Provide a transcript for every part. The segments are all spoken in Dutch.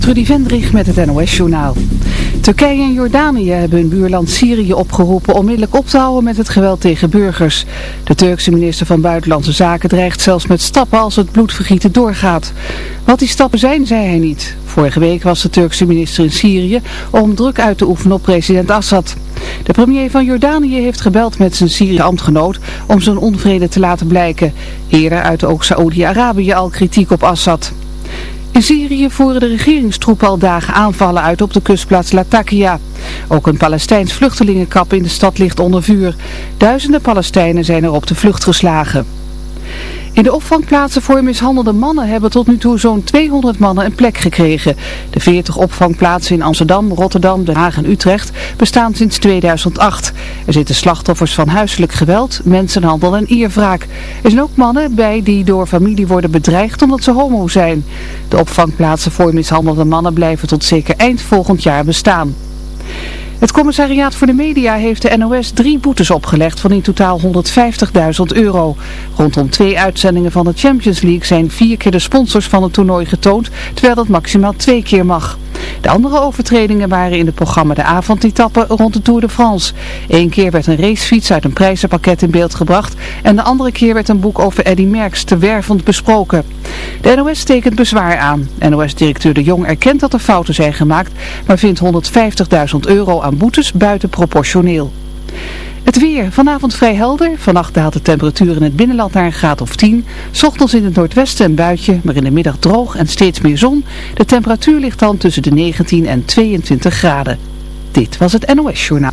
Trudy Vendrich met het NOS-journaal. Turkije en Jordanië hebben hun buurland Syrië opgeroepen onmiddellijk op te houden met het geweld tegen burgers. De Turkse minister van Buitenlandse Zaken dreigt zelfs met stappen als het bloedvergieten doorgaat. Wat die stappen zijn, zei hij niet. Vorige week was de Turkse minister in Syrië om druk uit te oefenen op president Assad. De premier van Jordanië heeft gebeld met zijn Syrische ambtgenoot om zijn onvrede te laten blijken. Eerder uitte ook Saoedi-Arabië al kritiek op Assad. In Syrië voeren de regeringstroepen al dagen aanvallen uit op de kustplaats Latakia. Ook een Palestijns vluchtelingenkamp in de stad ligt onder vuur. Duizenden Palestijnen zijn er op de vlucht geslagen. In de opvangplaatsen voor mishandelde mannen hebben tot nu toe zo'n 200 mannen een plek gekregen. De 40 opvangplaatsen in Amsterdam, Rotterdam, Den Haag en Utrecht bestaan sinds 2008. Er zitten slachtoffers van huiselijk geweld, mensenhandel en ierwraak. Er zijn ook mannen bij die door familie worden bedreigd omdat ze homo zijn. De opvangplaatsen voor mishandelde mannen blijven tot zeker eind volgend jaar bestaan. Het commissariaat voor de media heeft de NOS drie boetes opgelegd van in totaal 150.000 euro. Rondom twee uitzendingen van de Champions League zijn vier keer de sponsors van het toernooi getoond, terwijl dat maximaal twee keer mag. De andere overtredingen waren in het programma De Avondetappe rond de Tour de France. Eén keer werd een racefiets uit een prijzenpakket in beeld gebracht en de andere keer werd een boek over Eddy Merckx te wervend besproken. De NOS tekent bezwaar aan. NOS-directeur De Jong erkent dat er fouten zijn gemaakt, maar vindt 150.000 euro boetes buitenproportioneel. Het weer. Vanavond vrij helder. Vannacht daalt de temperatuur in het binnenland naar een graad of 10. Ochtends in het noordwesten een buitje, maar in de middag droog en steeds meer zon. De temperatuur ligt dan tussen de 19 en 22 graden. Dit was het NOS Journaal.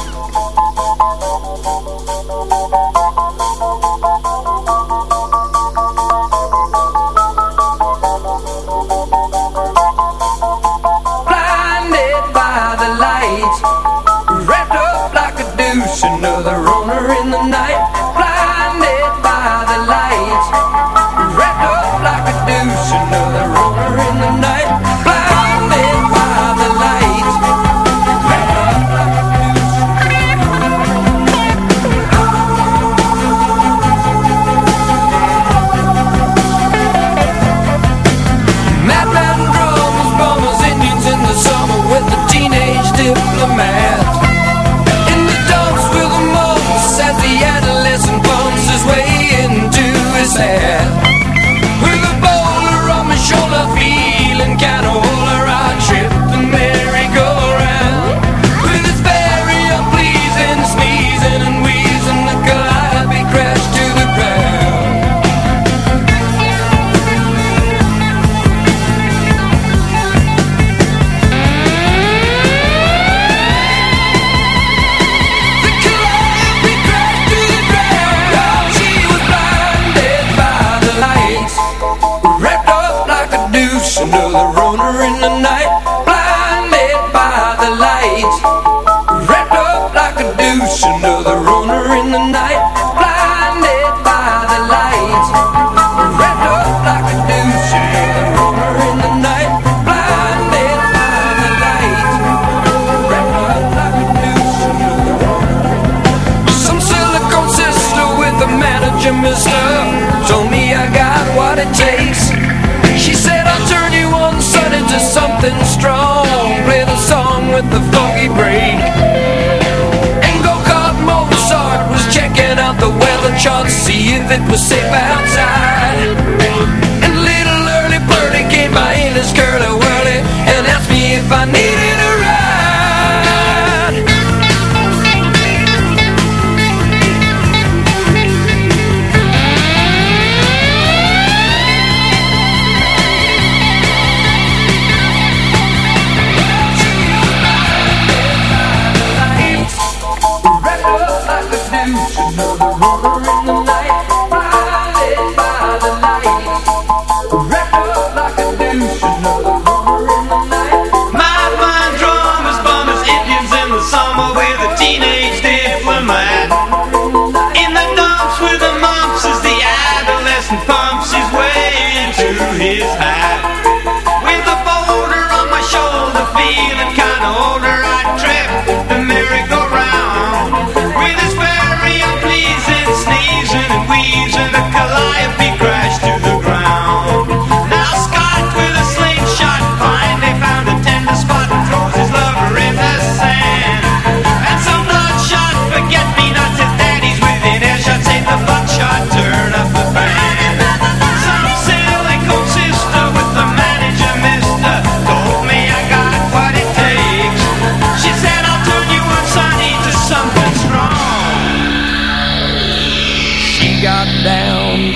Douche, another runner in the night. sad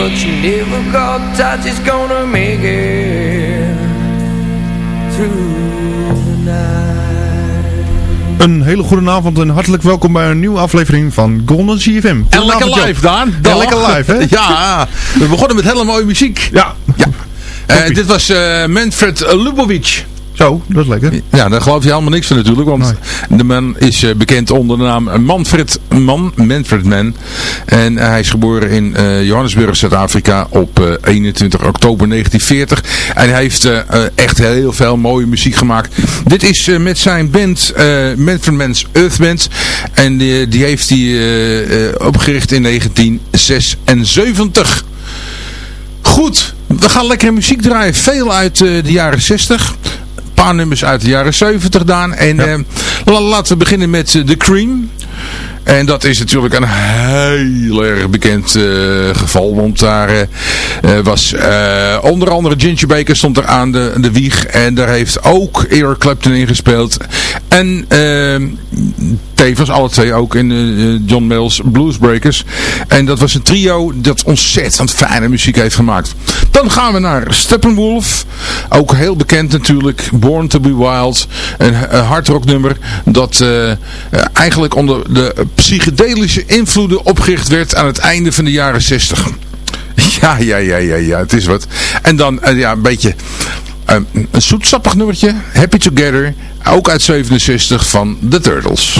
difficult times He's gonna make it through the night Een hele goede avond en hartelijk welkom bij een nieuwe aflevering van Golden CFM. En lekker live, Daan. En lekker live, hè? ja, we begonnen met hele mooie muziek. Ja. Ja. Eh, dit was uh, Manfred Lubovic. Zo, dat is lekker. Ja, daar geloof je helemaal niks van natuurlijk. Want de man is uh, bekend onder de naam Manfred Man. Manfred Man. En hij is geboren in uh, Johannesburg, Zuid-Afrika op uh, 21 oktober 1940. En hij heeft echt heel veel mooie muziek gemaakt. Dit is met zijn band Manfred Man's Earth Band. En die, die heeft hij opgericht in 1976. Goed, we gaan lekker muziek draaien. Veel uit de jaren 60 paar nummers uit de jaren 70 gedaan. En ja. uh, laten we beginnen met uh, The Cream. En dat is natuurlijk een heel erg bekend uh, geval. Want daar was onder andere Ginger Baker stond er aan de, de wieg. En daar heeft ook Eric Clapton in gespeeld. En tevens alle twee ook in John Mills Bluesbreakers. En dat was een trio dat ontzettend fijne muziek heeft gemaakt. Dan gaan we naar Steppenwolf. Ook heel bekend natuurlijk. Born to be Wild. Een, een hardrock nummer dat eigenlijk onder de psychedelische invloeden opgericht werd aan het einde van de jaren 60. Ja, ja, ja, ja, ja, het is wat. En dan uh, ja, een beetje uh, een zoetsappig nummertje. Happy Together. Ook uit 67 van The Turtles.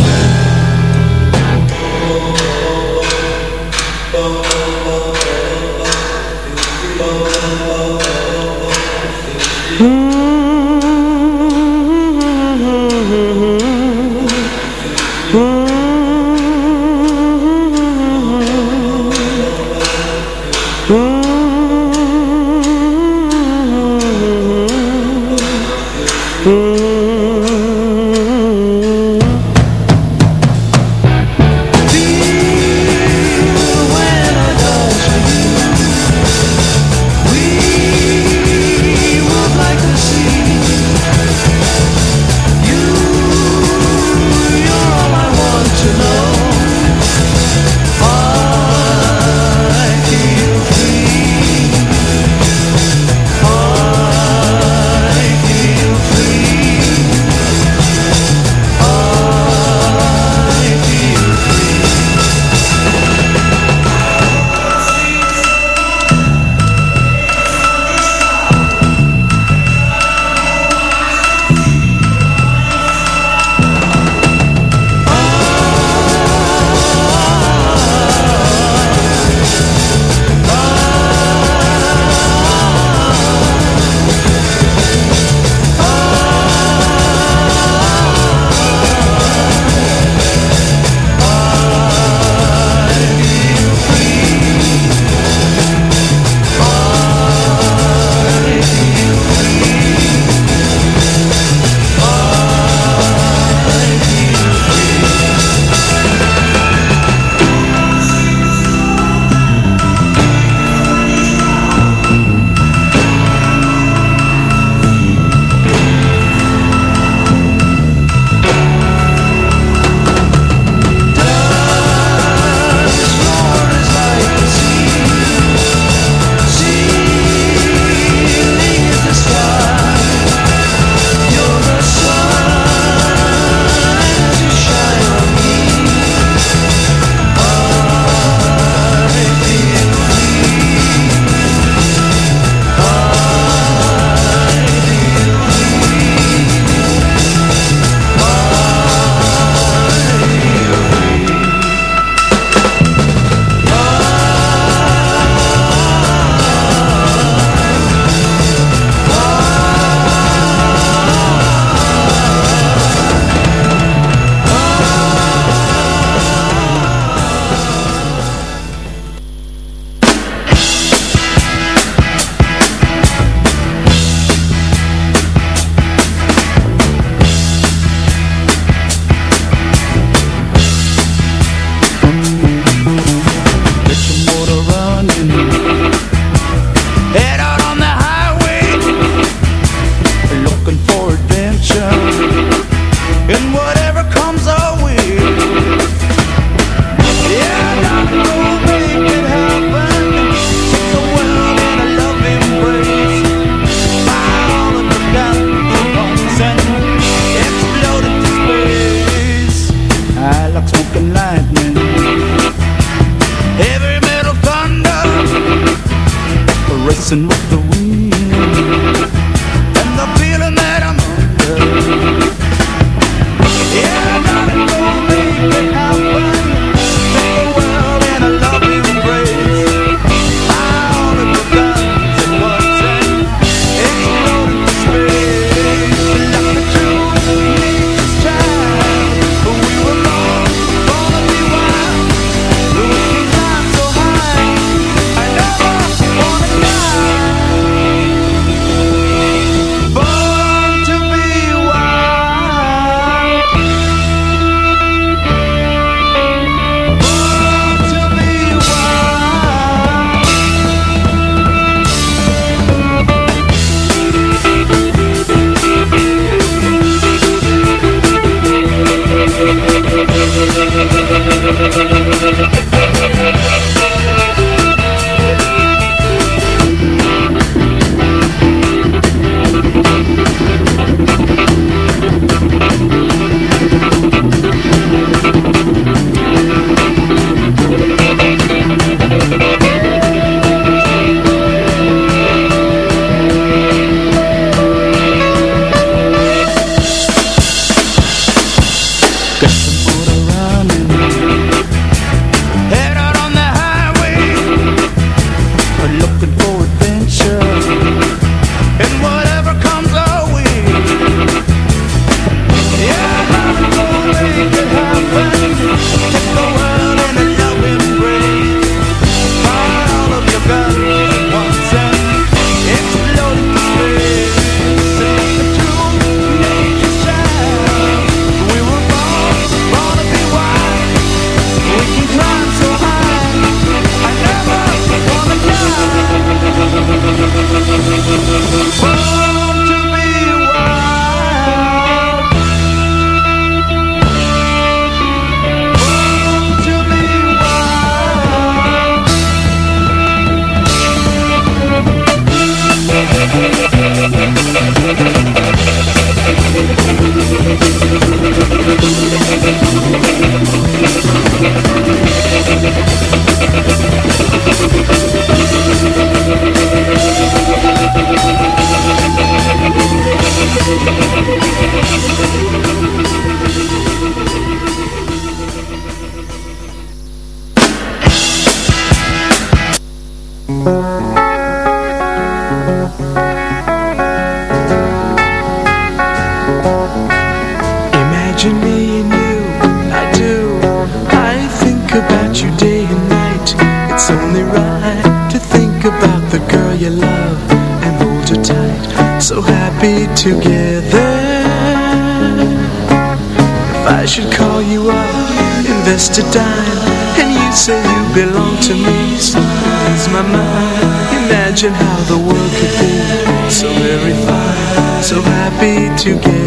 to me slides my mind. Imagine how the world could be So very fine, so happy together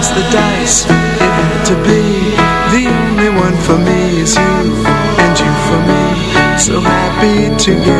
Cast the dice To be the only one for me is you And you for me. So happy together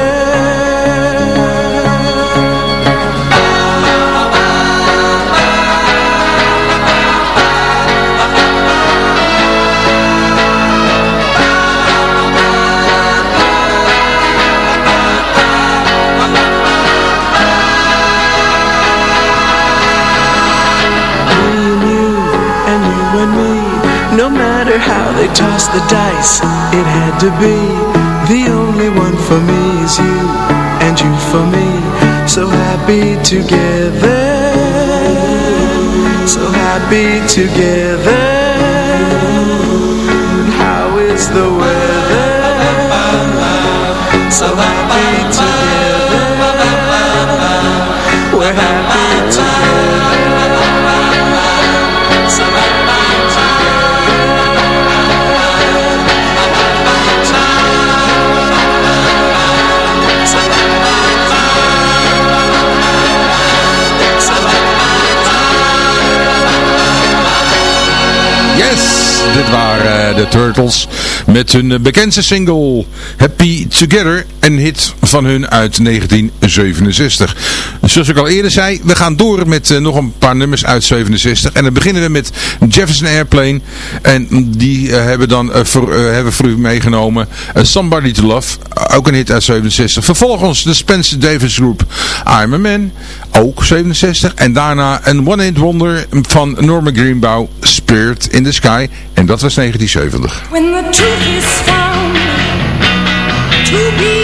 the dice, it had to be. The only one for me is you, and you for me. So happy together. So happy together. How is the weather? So happy together dit waren eh, de Turtles met hun eh, bekendste single Happy Together, een hit van hun uit 1967. Zoals ik al eerder zei, we gaan door met eh, nog een paar nummers uit 67 en dan beginnen we met Jefferson Airplane. En die eh, hebben dan eh, voor, hebben voor u meegenomen Somebody to Love, ook een hit uit 67. Vervolgens de Spencer Davis Group I'm a Man, ook 67 en daarna een One Hit Wonder van Norman Greenbaum, Spirit in the Sky. En dat was 1970. When the truth is found to be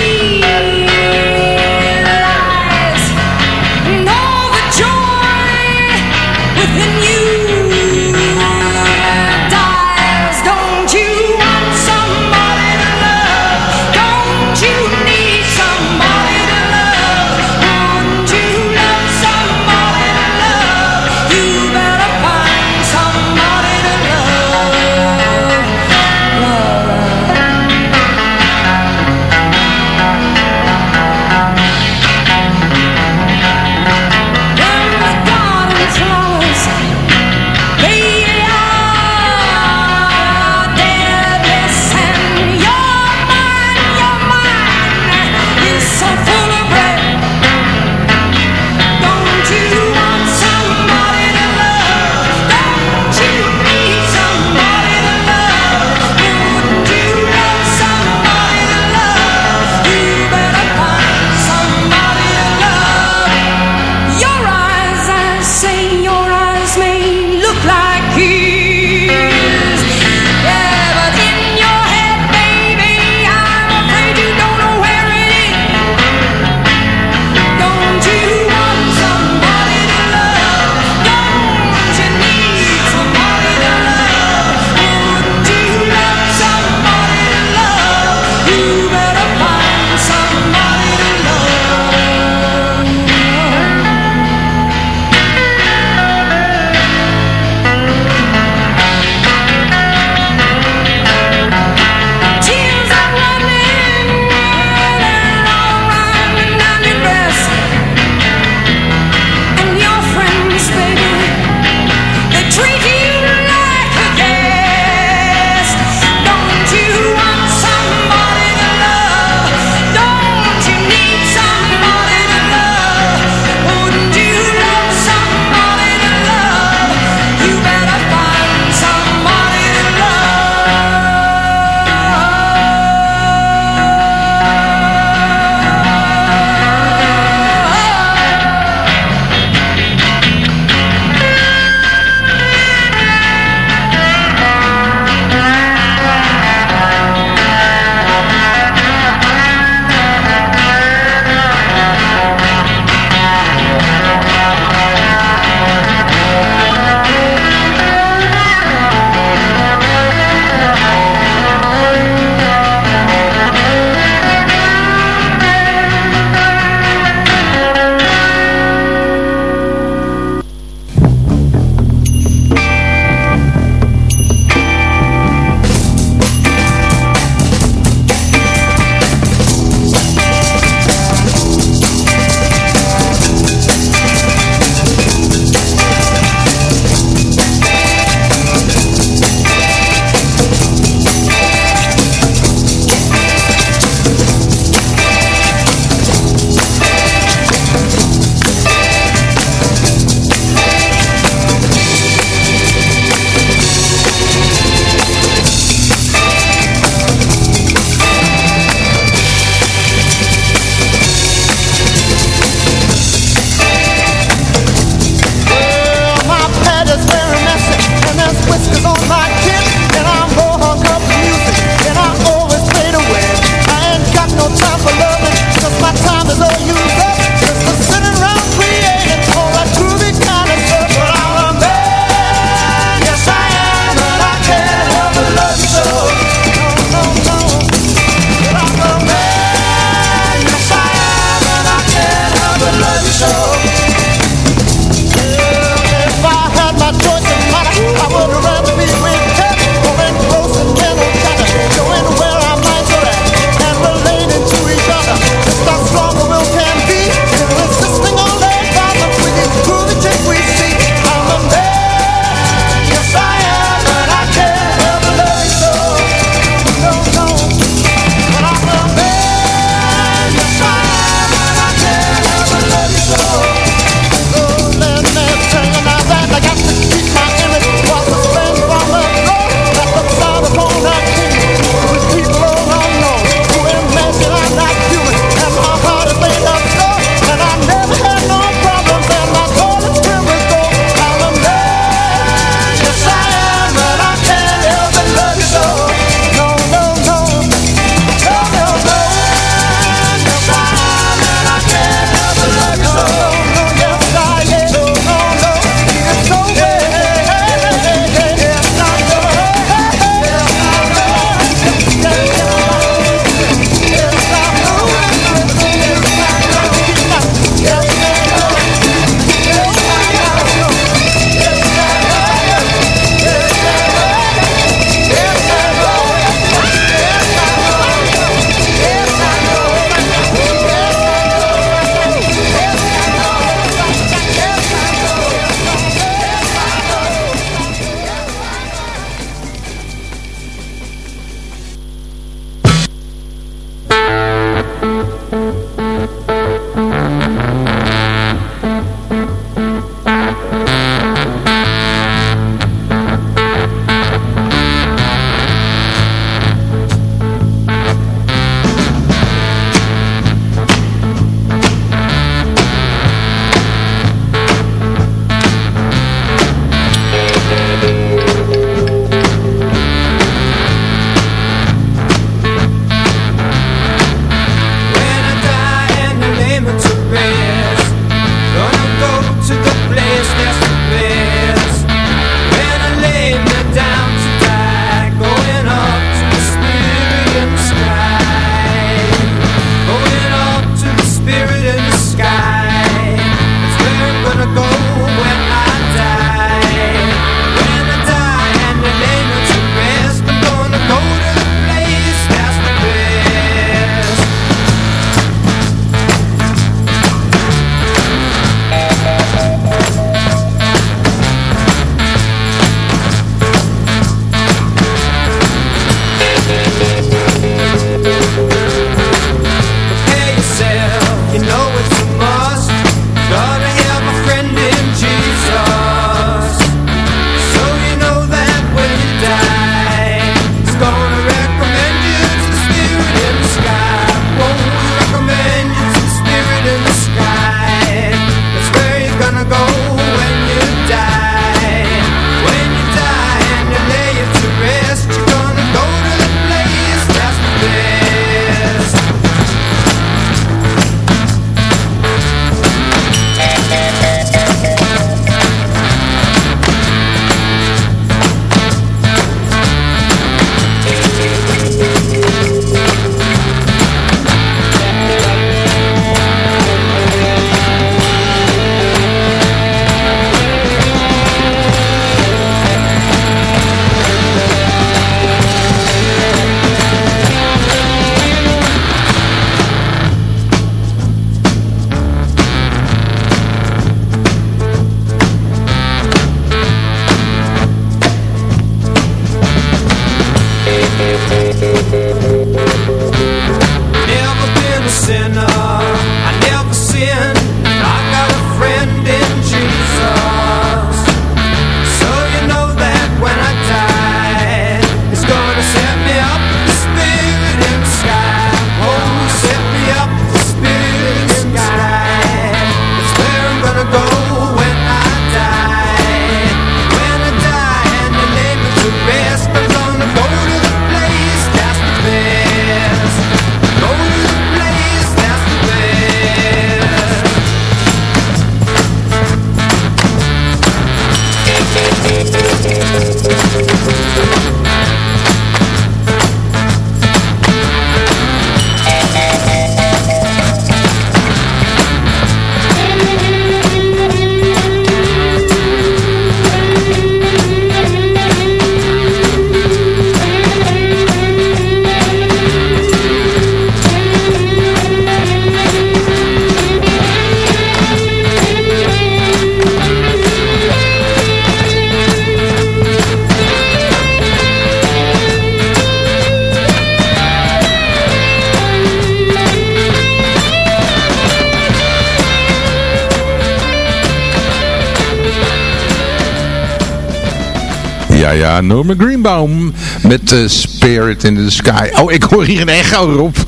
Ja, ja, Norma Greenbaum met eh, Spirit in the Sky. Oh, ik hoor hier een echo, Rob.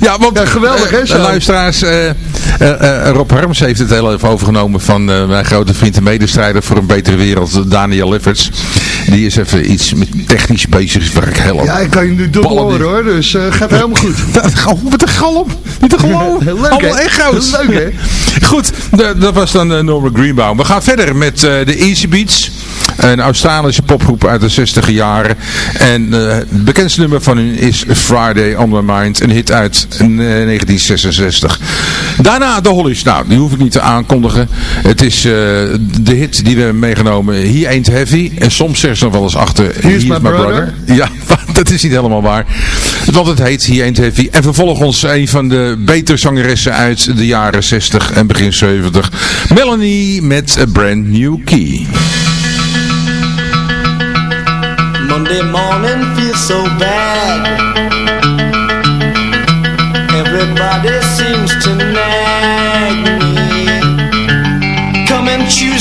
ja, want, Ja, geweldig, hè, zo. luisteraars, Rob Harms heeft het heel even overgenomen van mijn grote vriend en medestrijder voor een betere wereld, Daniel Lefferts. Die is even iets met technisch bezig, waar ik heel Ja, ik kan je nu dubbel horen hoor, dus gaat helemaal goed. Oh, wat een galm. Niet te geloven. Leuk, Allemaal echo's. Leuk, hè? Goed, dat was dan uh, Norma Greenbaum. We gaan verder met de Easy Beats. Een Australische popgroep uit de 60 jaren. En eh, het bekendste nummer van hun is Friday on My Mind. Een hit uit eh, 1966. Daarna de Hollies. Nou, die hoef ik niet te aankondigen. Het is eh, de hit die we hebben meegenomen. He Ain't Heavy. En soms zeggen ze nog wel eens achter. Here's my brother. Ja, dat is niet helemaal waar. Want het heet He Ain't Heavy. En vervolgens een van de betere zangeressen uit de jaren 60 en begin 70. Melanie met A Brand New Key. Monday morning feels so bad. Everybody seems to nag me. Come and I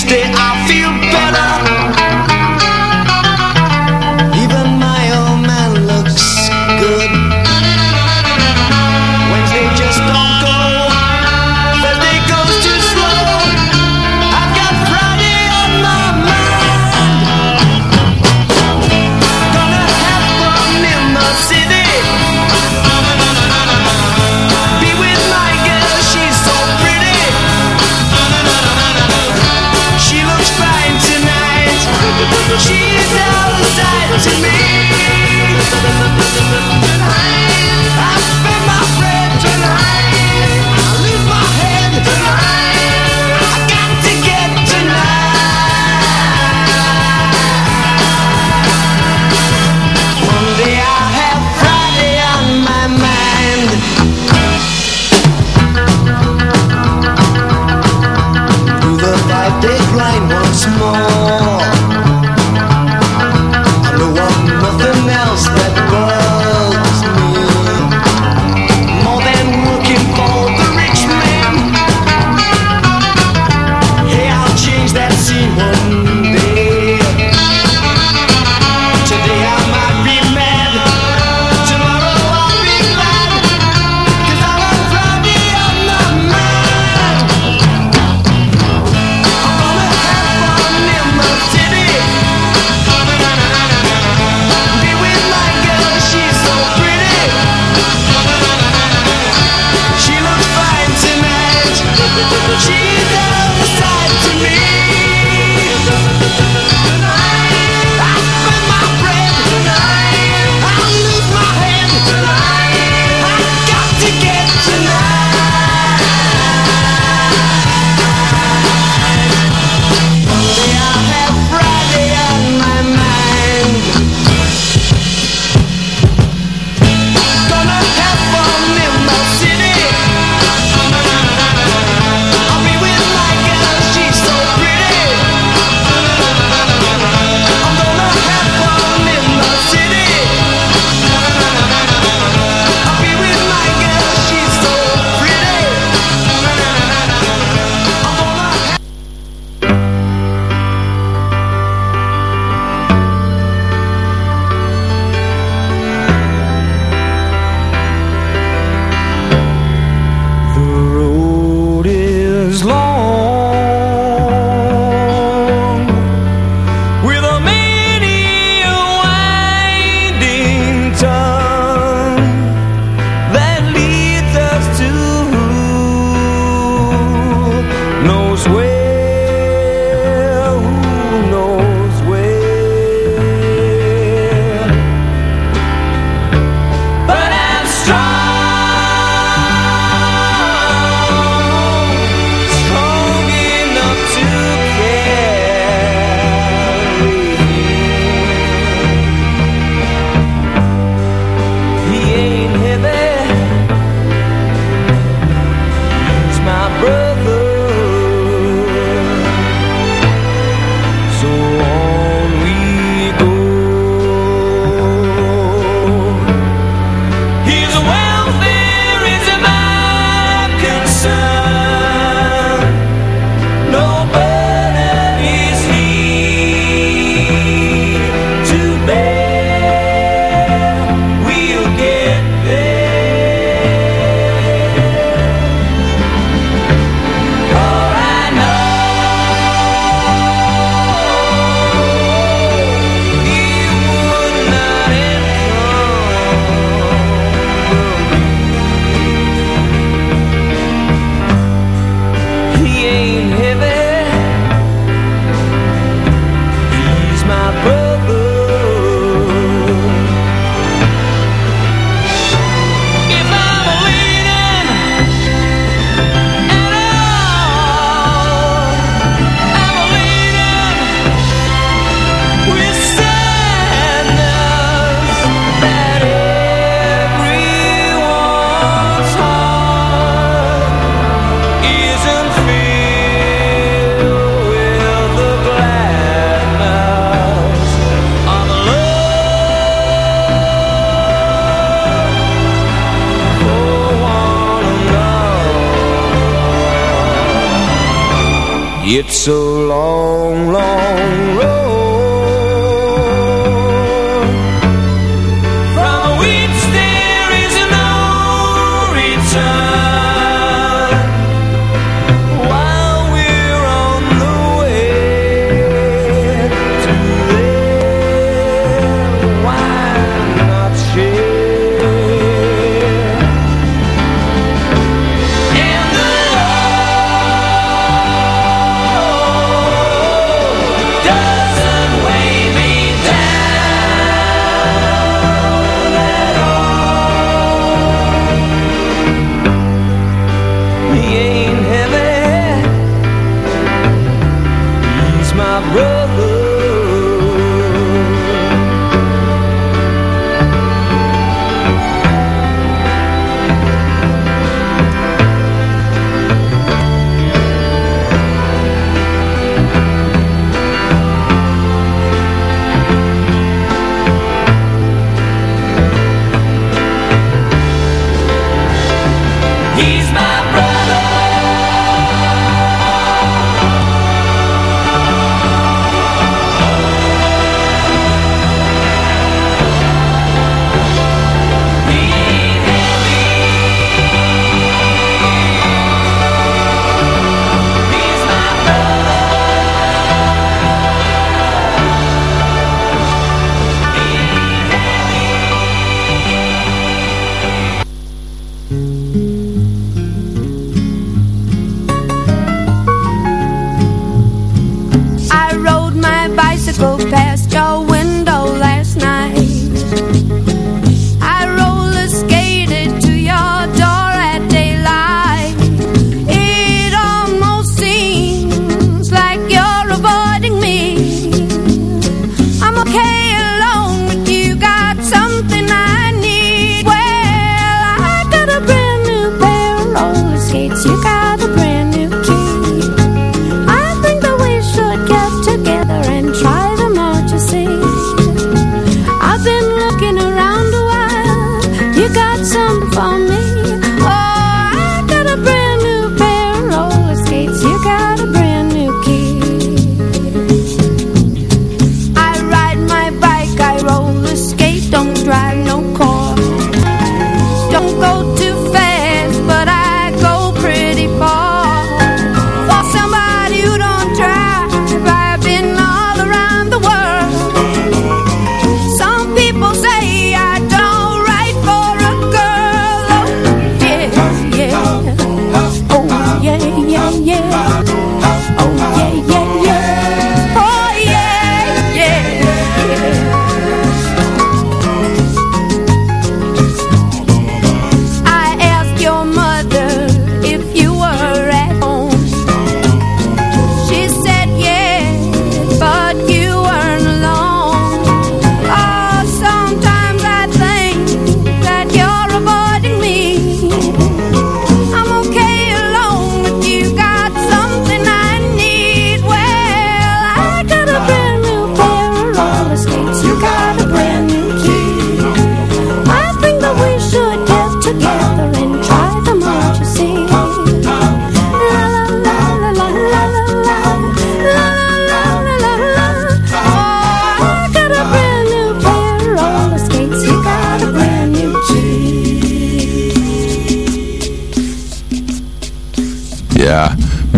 don't go too far.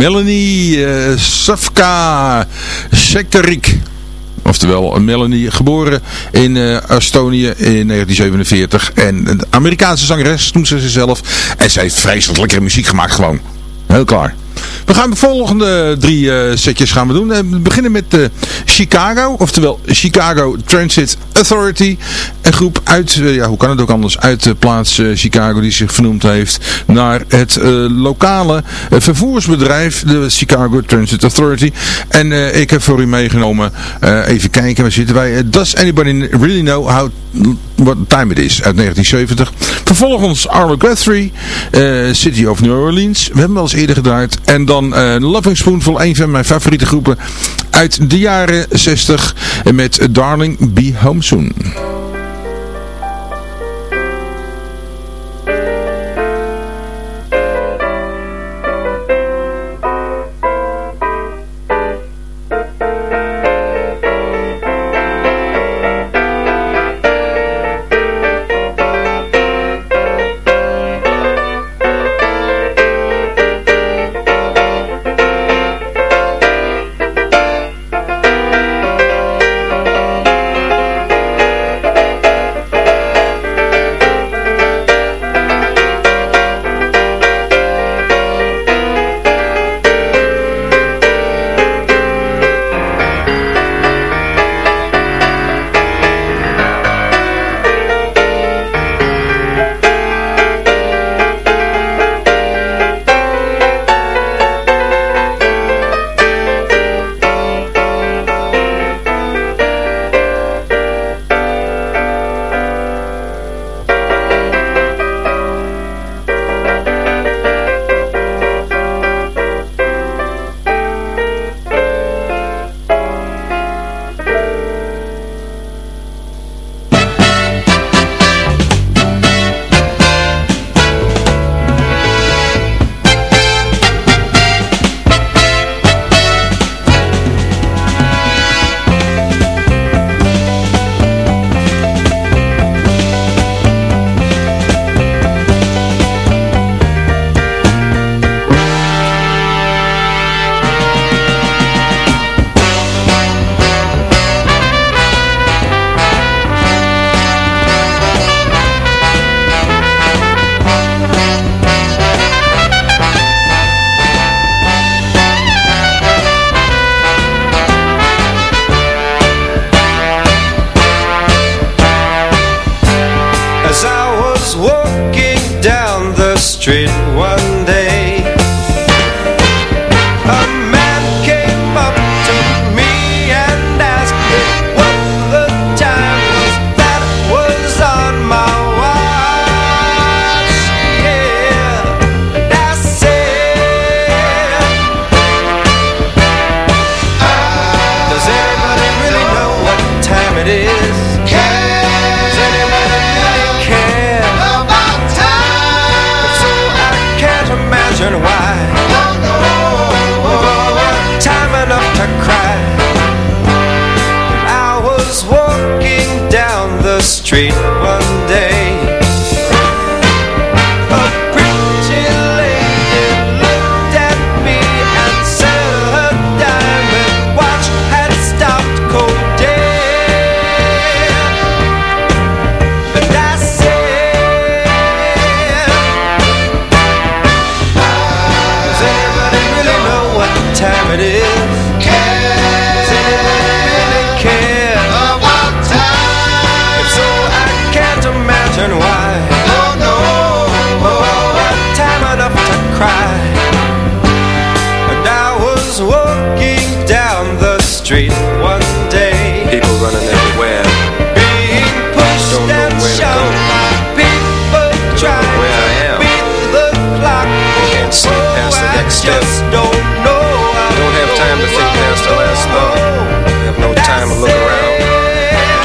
Melanie eh, Safka Savka Oftewel eh, Melanie, geboren in eh, Estonië in 1947. En een Amerikaanse zangeres noemt ze zichzelf. En zij heeft vreselijk lekkere muziek gemaakt gewoon. Heel klaar. We gaan de volgende drie setjes gaan we doen. We beginnen met uh, Chicago, oftewel Chicago Transit Authority. Een groep uit, eh, ja hoe kan het ook anders, uit de plaats eh, Chicago die zich vernoemd heeft naar het eh, lokale vervoersbedrijf, de Chicago Transit Authority. En ik heb voor u meegenomen, even kijken, waar zitten wij? Does anybody really know how what time it is? Uit 1970. Vervolgens Arlo Guthrie, City of New Orleans. We hebben wel eens eerder gedraaid. En dan Loving Spoonful, een van mijn favoriete groepen uit de jaren 60 met Darling Be Home Soon.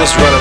just what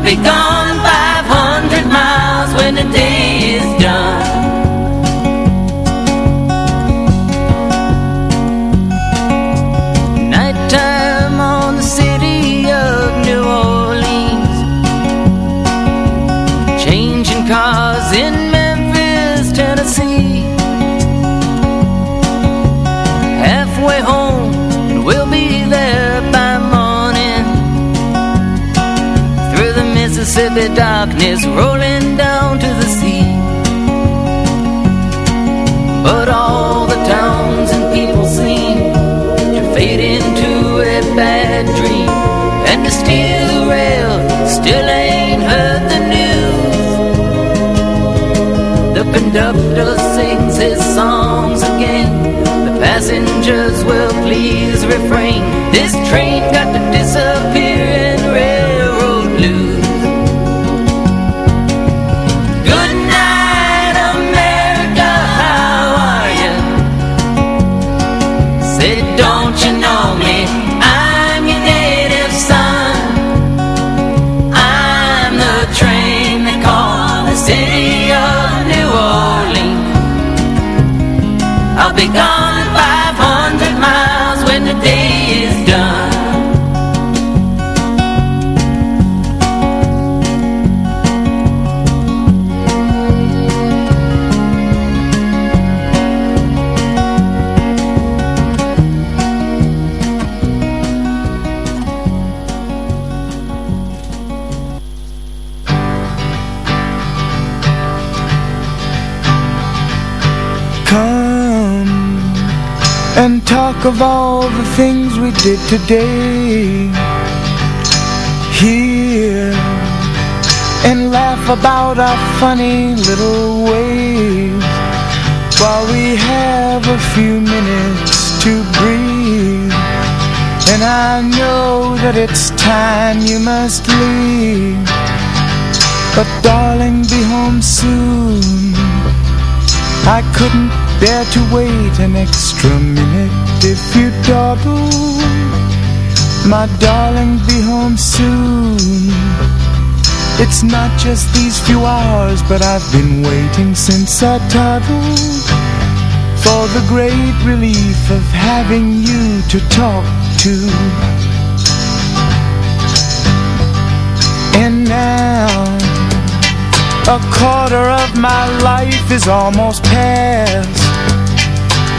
I'll be gone 500 miles when the day the darkness rolling down to the sea. But all the towns and people seem to fade into a bad dream. And the steel rail still ain't heard the news. The conductor sings his songs again. The passengers will please refrain. This train talk of all the things we did today. Here and laugh about our funny little ways while we have a few minutes to breathe. And I know that it's time you must leave. But darling, be home soon. I couldn't bear to wait an extra minute if you double. My darling, be home soon. It's not just these few hours, but I've been waiting since I toddled for the great relief of having you to talk to. And now a quarter of my life is almost past.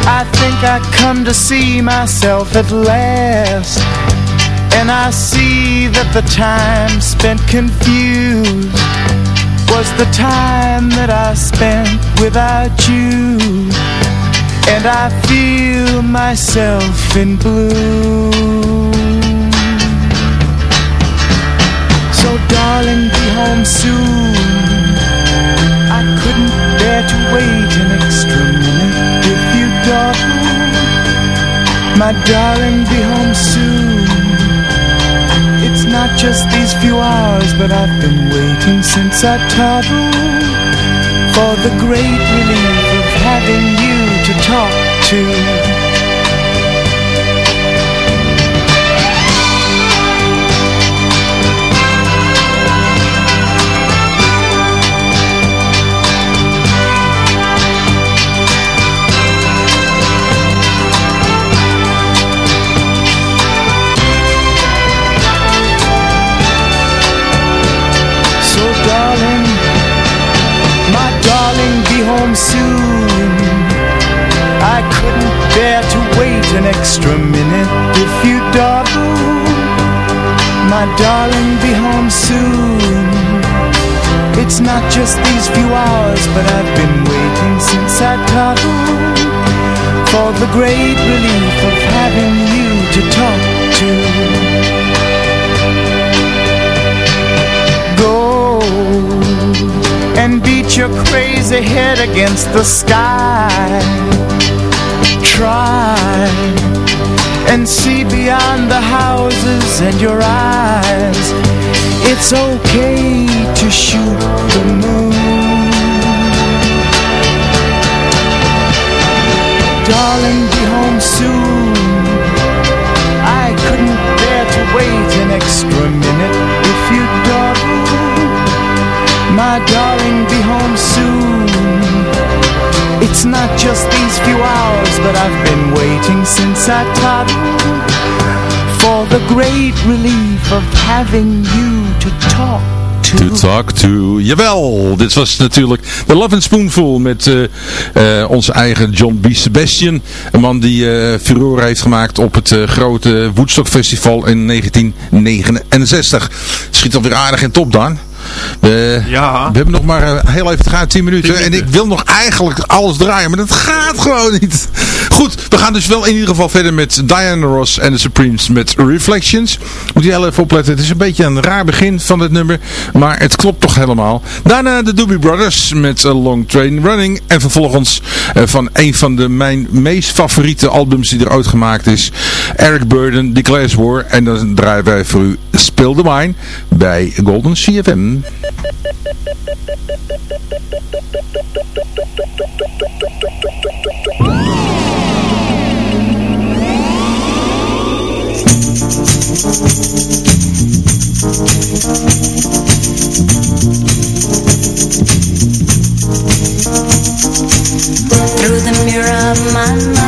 I think I come to see myself at last. And I see that the time spent confused was the time that I spent without you. And I feel myself in blue. So darling, be home soon. I couldn't bear to wait an extra My darling, be home soon. It's not just these few hours, but I've been waiting since I toddled for the great relief of having you to talk to. But I've been waiting since I toddled for the great relief of having you to talk to. Go and beat your crazy head against the sky. Try and see beyond the houses and your eyes. It's okay to shoot the moon. Extra minute if you double. My darling, be home soon. It's not just these few hours, but I've been waiting since I toddled for the great relief of having you to talk to. Talk to. Jawel, dit was natuurlijk de Love and Spoonful met eh, eh, onze eigen John B. Sebastian. Een man die eh furore heeft gemaakt op het grote Woodstock Festival in 1969. Schiet alweer aardig in top dan. We, Ja. we hebben nog maar eh, heel even, het gaat 10 minuten. En ik wil nog eigenlijk alles draaien, maar dat gaat gewoon niet. Goed, we gaan dus wel in ieder geval verder met Diana Ross en de Supremes met Reflections. Moet je heel even opletten, het is een beetje een raar begin van het nummer, maar het klopt toch helemaal. Daarna de Doobie Brothers met A Long Train Running. En vervolgens eh, van een van de mijn meest favoriete albums die er ooit gemaakt is. Eric Burden, The Glass War. En dan draaien wij voor u Spill the Wine bij Golden CFM. Through the mirror of my mind,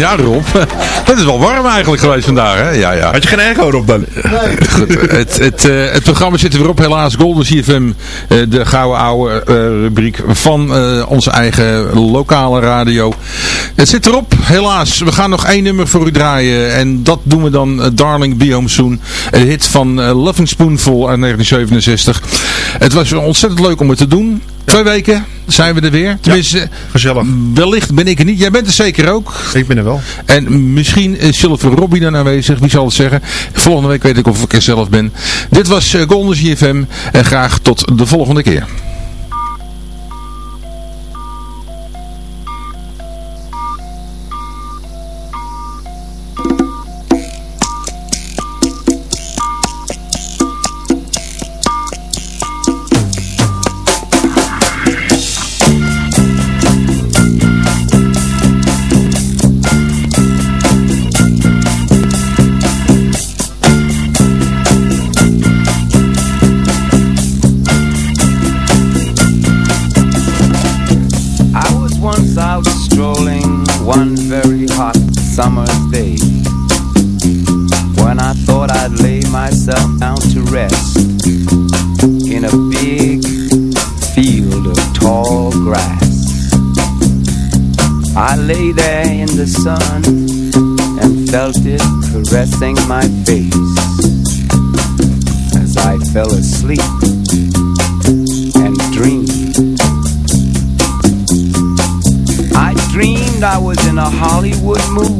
ja Rob. Het is wel warm eigenlijk geweest vandaag, hè? Ja, ja. Had je geen echo op dan? Goed, het, het, eh, het programma zit er weer op, helaas. Golden CFM, eh, de gouden oude eh, rubriek van onze eigen lokale radio. Het zit erop, helaas. We gaan nog één nummer voor u draaien. En dat doen we dan Darling Be Home Soon. Een hit van Loving Spoonful uit 1967. Het was ontzettend leuk om het te doen. Twee weken zijn we er weer. Tenminste, gezellig. wellicht ben ik er niet. Jij bent er zeker ook. Ik ben er wel. En misschien is Silver Robbie dan aanwezig. Wie zal het zeggen? Volgende week weet ik of ik er zelf ben. Dit was eh, Golden GFM. En graag tot de volgende keer. Sun And felt it caressing my face As I fell asleep and dreamed. I dreamed I was in a Hollywood movie